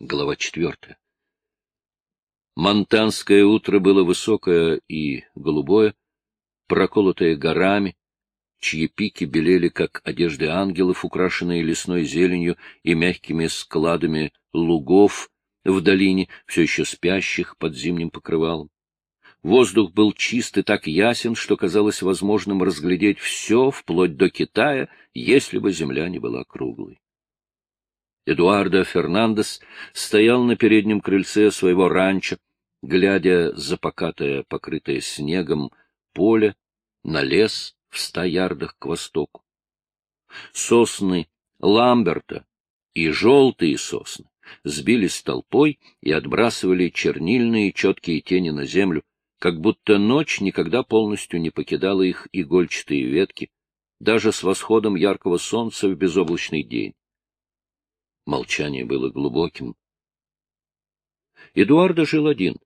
Глава четвертая. Монтанское утро было высокое и голубое, проколотое горами, чьи пики белели, как одежды ангелов, украшенные лесной зеленью и мягкими складами лугов в долине, все еще спящих под зимним покрывалом. Воздух был чист и так ясен, что казалось возможным разглядеть все, вплоть до Китая, если бы земля не была круглой. Эдуардо Фернандес стоял на переднем крыльце своего ранчо, глядя за покатое, покрытое снегом поле, на лес в ста ярдах к востоку. Сосны Ламберта и желтые сосны сбились толпой и отбрасывали чернильные четкие тени на землю, как будто ночь никогда полностью не покидала их игольчатые ветки, даже с восходом яркого солнца в безоблачный день. Молчание было глубоким. Эдуардо жил один,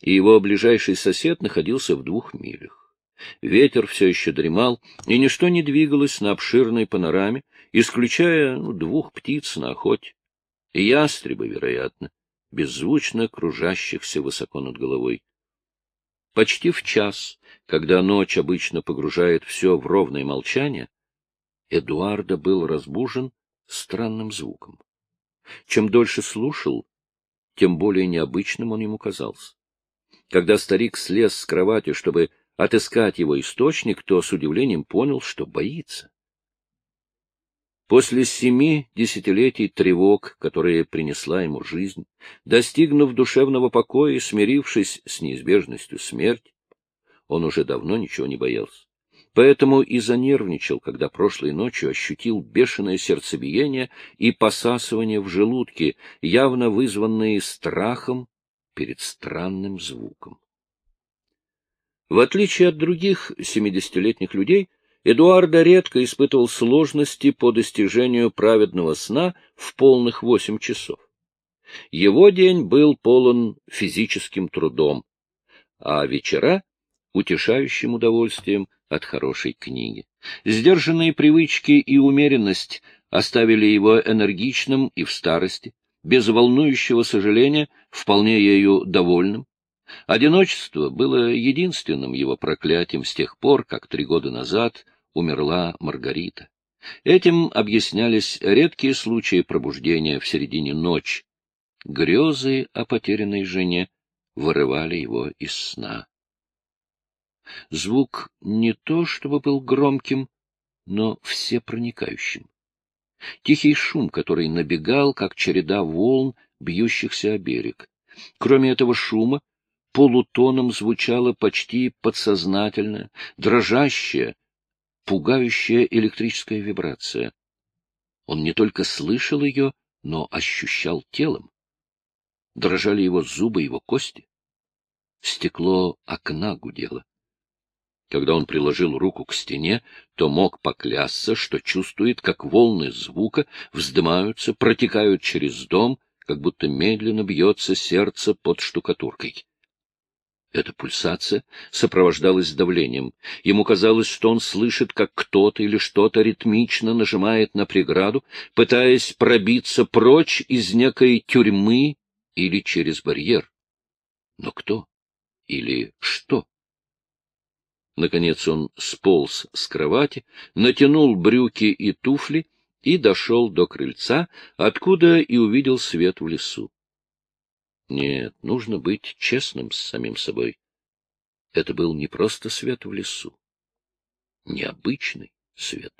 и его ближайший сосед находился в двух милях. Ветер все еще дремал, и ничто не двигалось на обширной панораме, исключая ну, двух птиц на охоте. И ястребы, вероятно, беззвучно кружащихся высоко над головой. Почти в час, когда ночь обычно погружает все в ровное молчание, Эдуарда был разбужен странным звуком. Чем дольше слушал, тем более необычным он ему казался. Когда старик слез с кровати, чтобы отыскать его источник, то с удивлением понял, что боится. После семи десятилетий тревог, которые принесла ему жизнь, достигнув душевного покоя и смирившись с неизбежностью смерти, он уже давно ничего не боялся. Поэтому и занервничал, когда прошлой ночью ощутил бешеное сердцебиение и посасывание в желудке, явно вызванные страхом перед странным звуком. В отличие от других семидесятилетних людей, Эдуарда редко испытывал сложности по достижению праведного сна в полных восемь часов. Его день был полон физическим трудом, а вечера — утешающим удовольствием от хорошей книги. Сдержанные привычки и умеренность оставили его энергичным и в старости, без волнующего сожаления, вполне ею довольным. Одиночество было единственным его проклятием с тех пор, как три года назад умерла Маргарита. Этим объяснялись редкие случаи пробуждения в середине ночи. Грезы о потерянной жене вырывали его из сна. Звук не то чтобы был громким, но всепроникающим. Тихий шум, который набегал, как череда волн, бьющихся о берег. Кроме этого шума, полутоном звучала почти подсознательная, дрожащая, пугающая электрическая вибрация. Он не только слышал ее, но ощущал телом. Дрожали его зубы, его кости. Стекло окна гудело. Когда он приложил руку к стене, то мог поклясться, что чувствует, как волны звука вздымаются, протекают через дом, как будто медленно бьется сердце под штукатуркой. Эта пульсация сопровождалась давлением. Ему казалось, что он слышит, как кто-то или что-то ритмично нажимает на преграду, пытаясь пробиться прочь из некой тюрьмы или через барьер. Но кто или что? Наконец он сполз с кровати, натянул брюки и туфли и дошел до крыльца, откуда и увидел свет в лесу. Нет, нужно быть честным с самим собой. Это был не просто свет в лесу, необычный свет.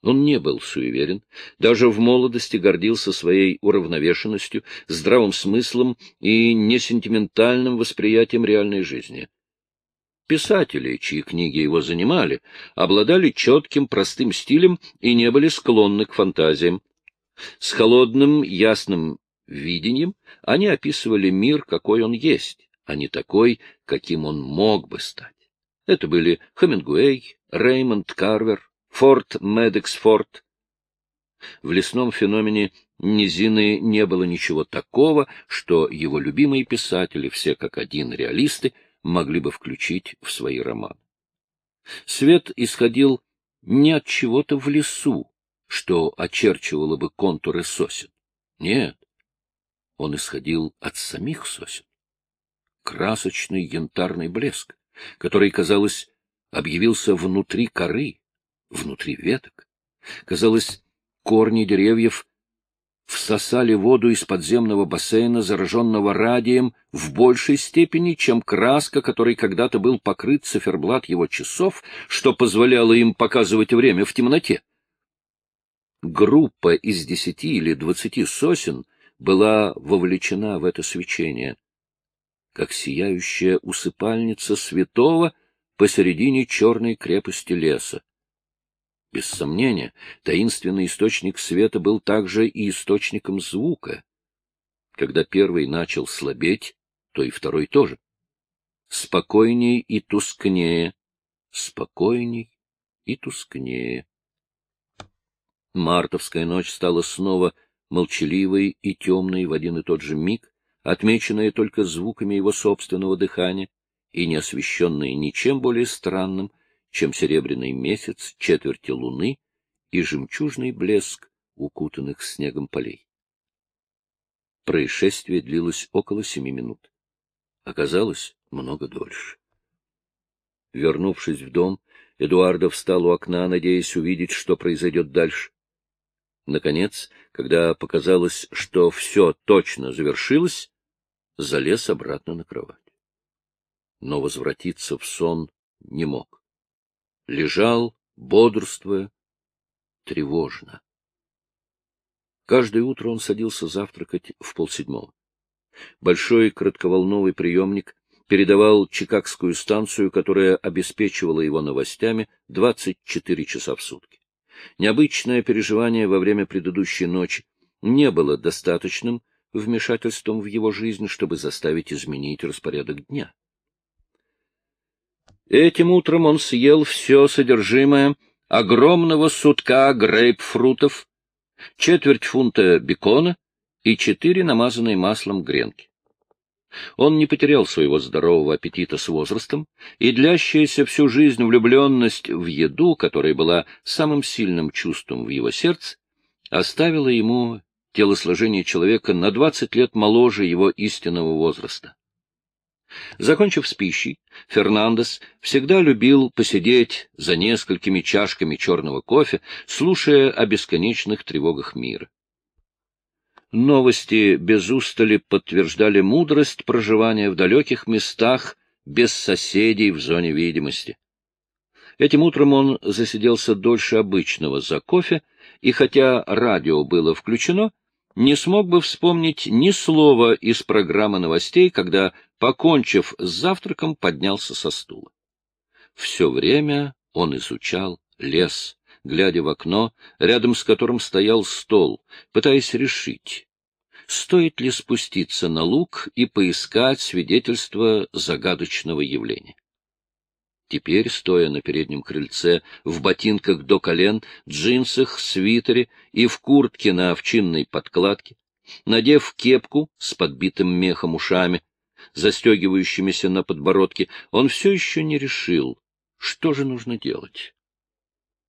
Он не был суеверен, даже в молодости гордился своей уравновешенностью, здравым смыслом и несентиментальным восприятием реальной жизни. Писатели, чьи книги его занимали, обладали четким, простым стилем и не были склонны к фантазиям. С холодным, ясным видением они описывали мир, какой он есть, а не такой, каким он мог бы стать. Это были Хемингуэй, Реймонд Карвер, Форт Медексфорд. В лесном феномене низины не было ничего такого, что его любимые писатели, все как один реалисты, могли бы включить в свои романы. Свет исходил не от чего-то в лесу, что очерчивало бы контуры сосен. Нет, Он исходил от самих сосен. Красочный янтарный блеск, который, казалось, объявился внутри коры, внутри веток. Казалось, корни деревьев всосали воду из подземного бассейна, зараженного радием, в большей степени, чем краска, которой когда-то был покрыт циферблат его часов, что позволяло им показывать время в темноте. Группа из десяти или двадцати сосен была вовлечена в это свечение, как сияющая усыпальница святого посередине черной крепости леса. Без сомнения, таинственный источник света был также и источником звука. Когда первый начал слабеть, то и второй тоже. Спокойней и тускнее, спокойней и тускнее. Мартовская ночь стала снова молчаливой и темной в один и тот же миг, отмеченная только звуками его собственного дыхания и не освещенная ничем более странным, чем серебряный месяц, четверти луны и жемчужный блеск укутанных снегом полей. Происшествие длилось около семи минут. Оказалось, много дольше. Вернувшись в дом, Эдуардо встал у окна, надеясь увидеть, что произойдет дальше. Наконец, когда показалось, что все точно завершилось, залез обратно на кровать. Но возвратиться в сон не мог лежал, бодрствуя, тревожно. Каждое утро он садился завтракать в полседьмого. Большой кратковолновый приемник передавал Чикагскую станцию, которая обеспечивала его новостями 24 часа в сутки. Необычное переживание во время предыдущей ночи не было достаточным вмешательством в его жизнь, чтобы заставить изменить распорядок дня. Этим утром он съел все содержимое огромного сутка грейпфрутов, четверть фунта бекона и четыре намазанные маслом гренки. Он не потерял своего здорового аппетита с возрастом, и длящаяся всю жизнь влюбленность в еду, которая была самым сильным чувством в его сердце, оставила ему телосложение человека на двадцать лет моложе его истинного возраста. Закончив с пищей, Фернандес всегда любил посидеть за несколькими чашками черного кофе, слушая о бесконечных тревогах мира. Новости без устали подтверждали мудрость проживания в далеких местах без соседей в зоне видимости. Этим утром он засиделся дольше обычного за кофе, и хотя радио было включено, не смог бы вспомнить ни слова из программы новостей, когда, покончив с завтраком, поднялся со стула. Все время он изучал лес, глядя в окно, рядом с которым стоял стол, пытаясь решить, стоит ли спуститься на луг и поискать свидетельство загадочного явления. Теперь, стоя на переднем крыльце, в ботинках до колен, джинсах, свитере и в куртке на овчинной подкладке, надев кепку с подбитым мехом ушами, застегивающимися на подбородке, он все еще не решил, что же нужно делать.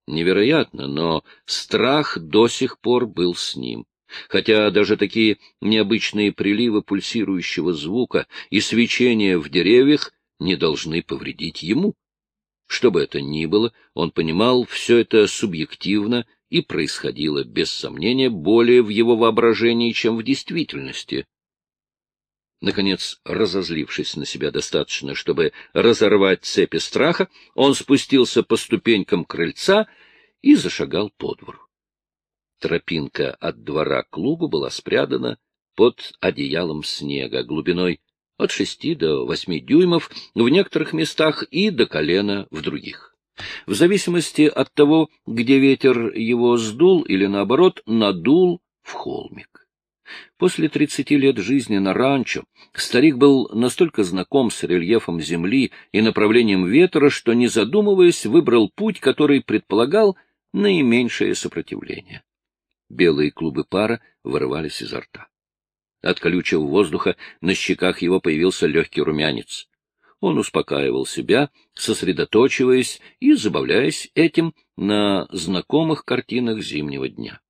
Невероятно, но страх до сих пор был с ним. Хотя даже такие необычные приливы пульсирующего звука и свечения в деревьях не должны повредить ему. Что бы это ни было, он понимал, все это субъективно и происходило, без сомнения, более в его воображении, чем в действительности. Наконец, разозлившись на себя достаточно, чтобы разорвать цепи страха, он спустился по ступенькам крыльца и зашагал по двору. Тропинка от двора к лугу была спрятана под одеялом снега глубиной от шести до восьми дюймов в некоторых местах и до колена в других. В зависимости от того, где ветер его сдул или, наоборот, надул в холмик. После тридцати лет жизни на ранчо старик был настолько знаком с рельефом земли и направлением ветра, что, не задумываясь, выбрал путь, который предполагал наименьшее сопротивление. Белые клубы пара вырывались изо рта. От колючего воздуха на щеках его появился легкий румянец. Он успокаивал себя, сосредоточиваясь и забавляясь этим на знакомых картинах зимнего дня.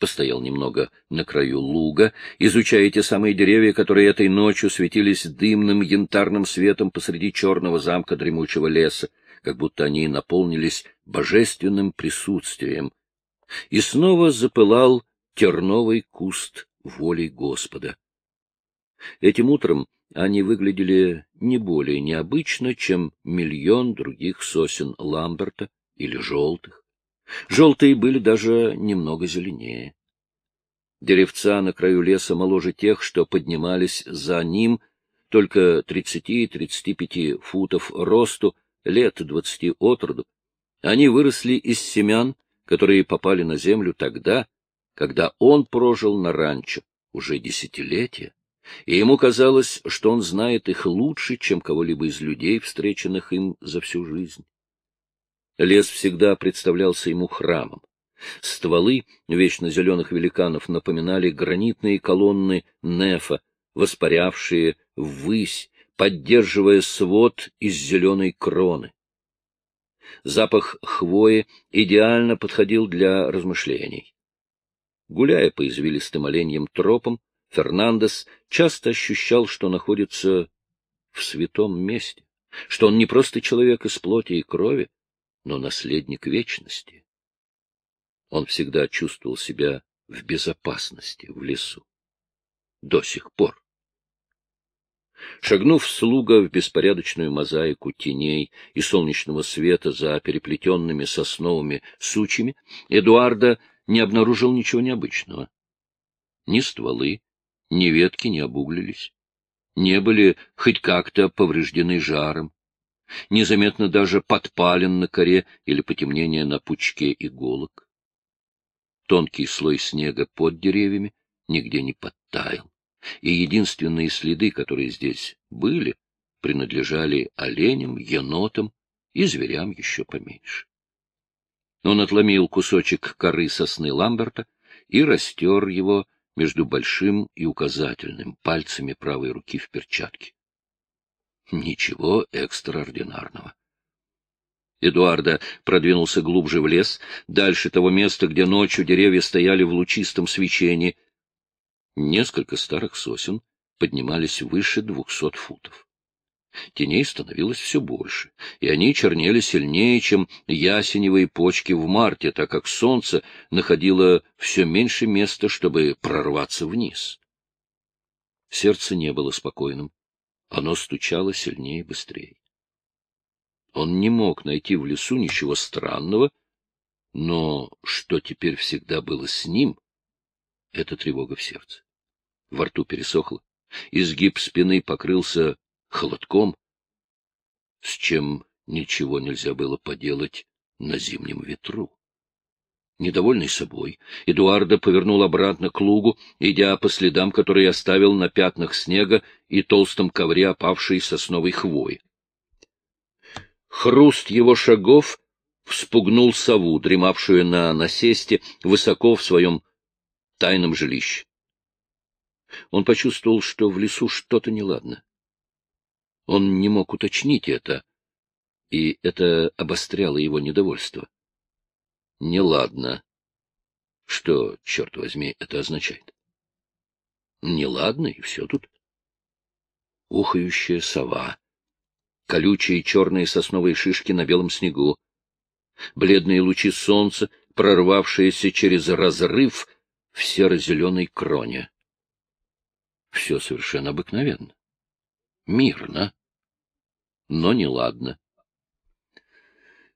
Постоял немного на краю луга, изучая те самые деревья, которые этой ночью светились дымным янтарным светом посреди черного замка дремучего леса, как будто они наполнились божественным присутствием. И снова запылал терновый куст волей Господа. Этим утром они выглядели не более необычно, чем миллион других сосен Ламберта или желтых. Желтые были даже немного зеленее. Деревца на краю леса моложе тех, что поднимались за ним, только 30-35 футов росту, лет двадцати от роду. Они выросли из семян, которые попали на землю тогда, когда он прожил на ранчо уже десятилетия, и ему казалось, что он знает их лучше, чем кого-либо из людей, встреченных им за всю жизнь. Лес всегда представлялся ему храмом. Стволы вечно зеленых великанов напоминали гранитные колонны нефа, воспарявшие ввысь, поддерживая свод из зеленой кроны. Запах хвои идеально подходил для размышлений. Гуляя по извилистым оленьим тропам, Фернандес часто ощущал, что находится в святом месте, что он не просто человек из плоти и крови, но наследник вечности. Он всегда чувствовал себя в безопасности в лесу. До сих пор. Шагнув слуга в беспорядочную мозаику теней и солнечного света за переплетенными сосновыми сучьями, Эдуарда не обнаружил ничего необычного. Ни стволы, ни ветки не обуглились, не были хоть как-то повреждены жаром, незаметно даже подпален на коре или потемнение на пучке иголок. Тонкий слой снега под деревьями нигде не подтаял, и единственные следы, которые здесь были, принадлежали оленям, енотам и зверям еще поменьше. Он отломил кусочек коры сосны Ламберта и растер его между большим и указательным пальцами правой руки в перчатке. Ничего экстраординарного. Эдуарда продвинулся глубже в лес, дальше того места, где ночью деревья стояли в лучистом свечении. Несколько старых сосен поднимались выше двухсот футов. Теней становилось все больше, и они чернели сильнее, чем ясеневые почки в марте, так как солнце находило все меньше места, чтобы прорваться вниз. Сердце не было спокойным. Оно стучало сильнее и быстрее. Он не мог найти в лесу ничего странного, но что теперь всегда было с ним, это тревога в сердце. Во рту пересохло, изгиб спины покрылся холодком, с чем ничего нельзя было поделать на зимнем ветру. Недовольный собой, Эдуардо повернул обратно к лугу, идя по следам, которые оставил на пятнах снега и толстом ковре опавшей сосновой хвои. Хруст его шагов вспугнул сову, дремавшую на насесте высоко в своем тайном жилище. Он почувствовал, что в лесу что-то неладно. Он не мог уточнить это, и это обостряло его недовольство неладно. Что, черт возьми, это означает? Неладно, и все тут. Ухающая сова, колючие черные сосновые шишки на белом снегу, бледные лучи солнца, прорвавшиеся через разрыв в серо-зеленой кроне. Все совершенно обыкновенно, мирно, но неладно.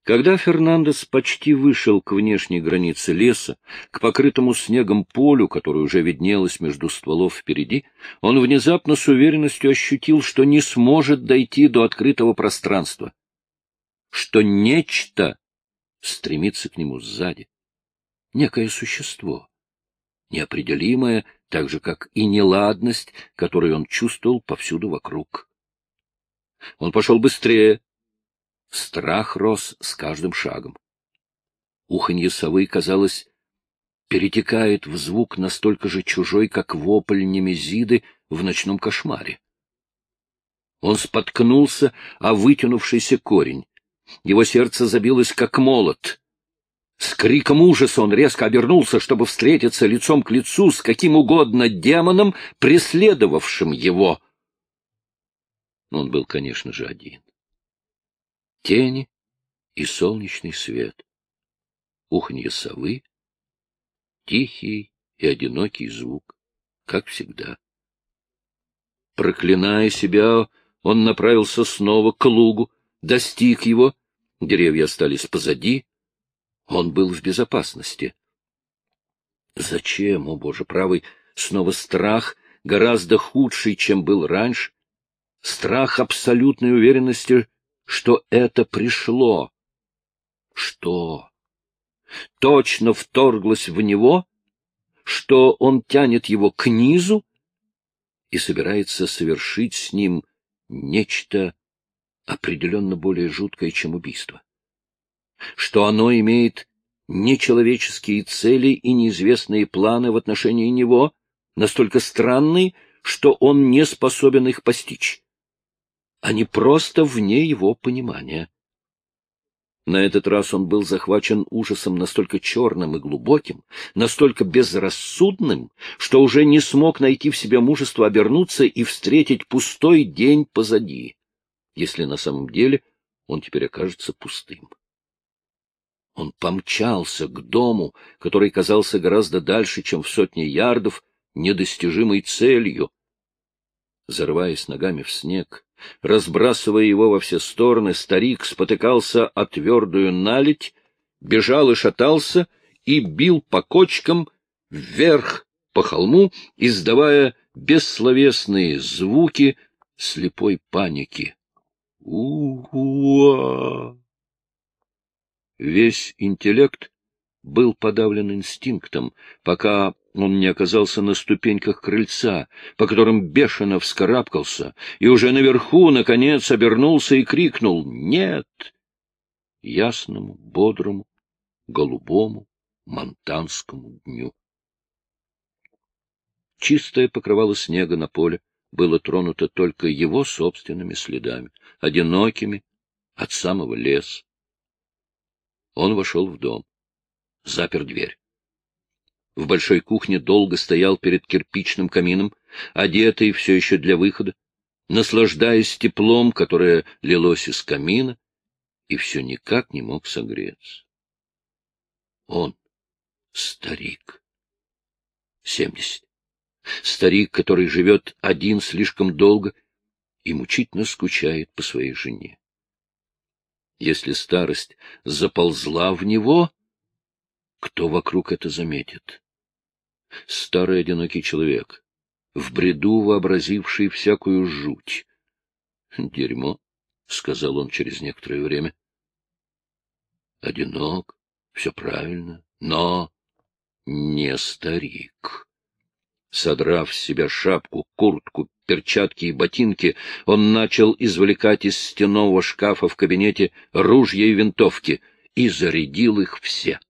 Когда Фернандес почти вышел к внешней границе леса, к покрытому снегом полю, которое уже виднелось между стволов впереди, он внезапно с уверенностью ощутил, что не сможет дойти до открытого пространства, что нечто стремится к нему сзади, некое существо, неопределимое, так же, как и неладность, которую он чувствовал повсюду вокруг. Он пошел быстрее, Страх рос с каждым шагом. Уханье совы, казалось, перетекает в звук настолько же чужой, как вопль Немезиды в ночном кошмаре. Он споткнулся о вытянувшийся корень. Его сердце забилось, как молот. С криком ужаса он резко обернулся, чтобы встретиться лицом к лицу с каким угодно демоном, преследовавшим его. Он был, конечно же, один. Тени и солнечный свет, уханье совы, тихий и одинокий звук, как всегда. Проклиная себя, он направился снова к лугу, достиг его, деревья остались позади, он был в безопасности. Зачем, о боже правый, снова страх, гораздо худший, чем был раньше? Страх абсолютной уверенности, что это пришло. Что? Точно вторглось в него, что он тянет его к низу и собирается совершить с ним нечто определенно более жуткое, чем убийство что оно имеет нечеловеческие цели и неизвестные планы в отношении него, настолько странные, что он не способен их постичь. Они просто вне его понимания. На этот раз он был захвачен ужасом настолько черным и глубоким, настолько безрассудным, что уже не смог найти в себе мужество обернуться и встретить пустой день позади, если на самом деле он теперь окажется пустым. Он помчался к дому, который казался гораздо дальше, чем в сотни ярдов, недостижимой целью. Зарываясь ногами в снег, разбрасывая его во все стороны, старик спотыкался о твердую наледь, бежал и шатался, и бил по кочкам вверх по холму, издавая бессловесные звуки слепой паники. У-у-а! Весь интеллект был подавлен инстинктом, пока он не оказался на ступеньках крыльца, по которым бешено вскарабкался, и уже наверху, наконец, обернулся и крикнул «Нет!» ясному, бодрому, голубому, монтанскому дню. Чистое покрывало снега на поле было тронуто только его собственными следами, одинокими, от самого леса. Он вошел в дом, запер дверь. В большой кухне долго стоял перед кирпичным камином, одетый все еще для выхода, наслаждаясь теплом, которое лилось из камина, и все никак не мог согреться. Он старик. Семьдесят. Старик, который живет один слишком долго и мучительно скучает по своей жене. Если старость заползла в него, кто вокруг это заметит? Старый одинокий человек, в бреду вообразивший всякую жуть. Дерьмо, — сказал он через некоторое время. Одинок, все правильно, но не старик. Содрав с себя шапку, куртку, перчатки и ботинки, он начал извлекать из стенного шкафа в кабинете ружья и винтовки и зарядил их все.